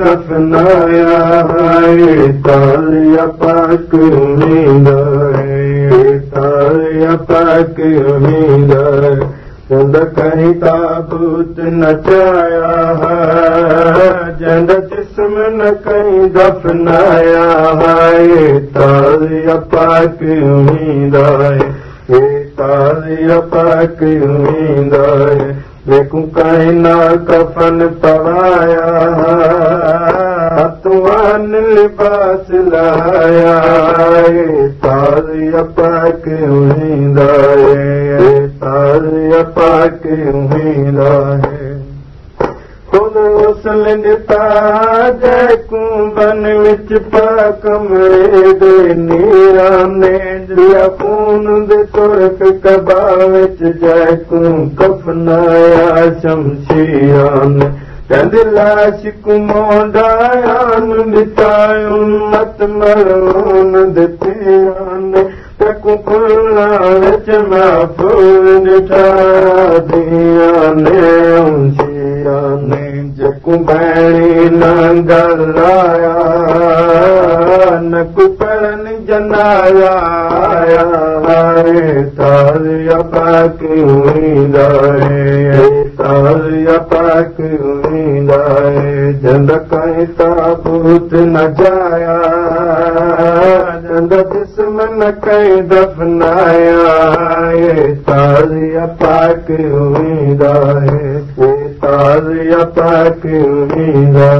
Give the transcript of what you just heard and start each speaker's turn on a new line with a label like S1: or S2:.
S1: दफनाया है तालिया पाक उम्मीद है तालिया पाक उम्मीद है चंद कहीं ताबूत नचाया है जंद जिस्म न कहीं दफनाया है तालिया पाक उम्मीद है तालिया पाक उम्मीद है देखूं कहीं ना कफन पवाया तुआन लिबास लाया तारिया पाक उहींदा है तारिया पाक उहींदा है खुद उसल ॾिता जैकूं बन विच पा कमरे दे नीराने दिया खून दे तुरक कबा विच जैकूं कफनाया शमशीरान چند لاش ڪموڊايان ڏٺايون مت تڪون کلا وچ محفوظ ڏٺا دياني جڪون ڀيڻي نه ڳالهايا نه ڪپڙن जनाया तारिया पाक उमीदा तारिया पाक उमीदा जंद कहीं ताबूत न जाया जंद जिस्म न कहीं दफनाया तारिया पाक उमीदा तारिया पाक उमीदा